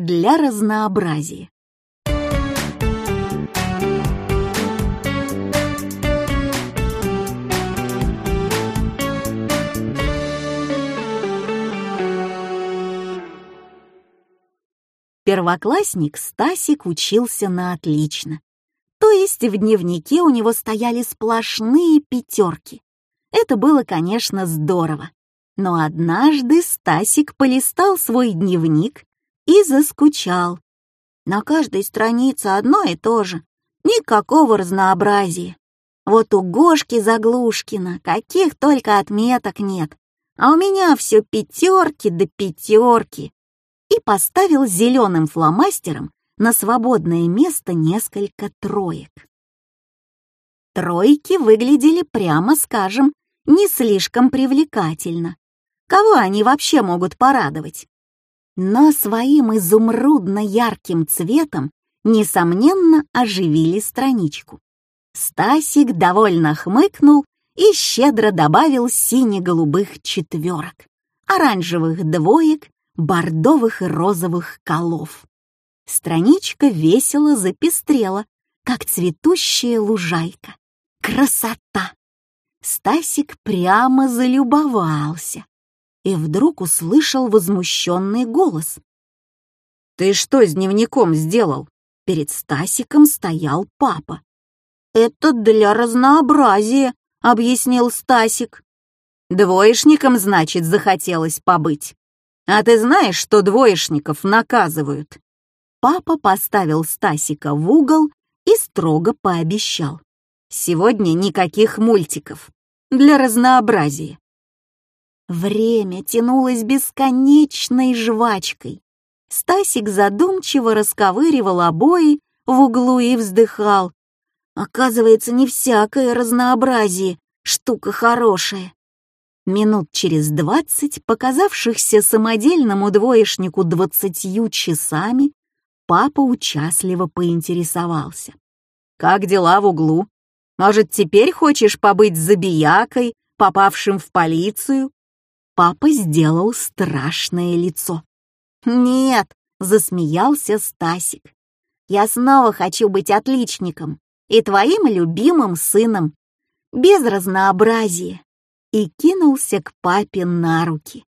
для разнообразия. Первоклассник Стасик учился на отлично. То есть в дневнике у него стояли сплошные пятерки. Это было, конечно, здорово. Но однажды Стасик полистал свой дневник и заскучал. На каждой странице одно и то же. Никакого разнообразия. Вот у Гошки Заглушкина каких только отметок нет. А у меня все пятерки да пятерки и поставил зеленым фломастером на свободное место несколько троек. Тройки выглядели, прямо скажем, не слишком привлекательно. Кого они вообще могут порадовать? Но своим изумрудно-ярким цветом, несомненно, оживили страничку. Стасик довольно хмыкнул и щедро добавил сине-голубых четверок, оранжевых двоек бордовых и розовых колов. Страничка весело запестрела, как цветущая лужайка. Красота! Стасик прямо залюбовался и вдруг услышал возмущенный голос. «Ты что с дневником сделал?» Перед Стасиком стоял папа. «Это для разнообразия», — объяснил Стасик. «Двоечником, значит, захотелось побыть». А ты знаешь, что двоечников наказывают?» Папа поставил Стасика в угол и строго пообещал. «Сегодня никаких мультиков. Для разнообразия». Время тянулось бесконечной жвачкой. Стасик задумчиво расковыривал обои в углу и вздыхал. Оказывается, не всякое разнообразие — штука хорошая. Минут через двадцать, показавшихся самодельному двоечнику двадцатью часами, папа участливо поинтересовался. «Как дела в углу? Может, теперь хочешь побыть забиякой, попавшим в полицию?» Папа сделал страшное лицо. «Нет», — засмеялся Стасик. «Я снова хочу быть отличником и твоим любимым сыном. Без разнообразия и кинулся к папе на руки.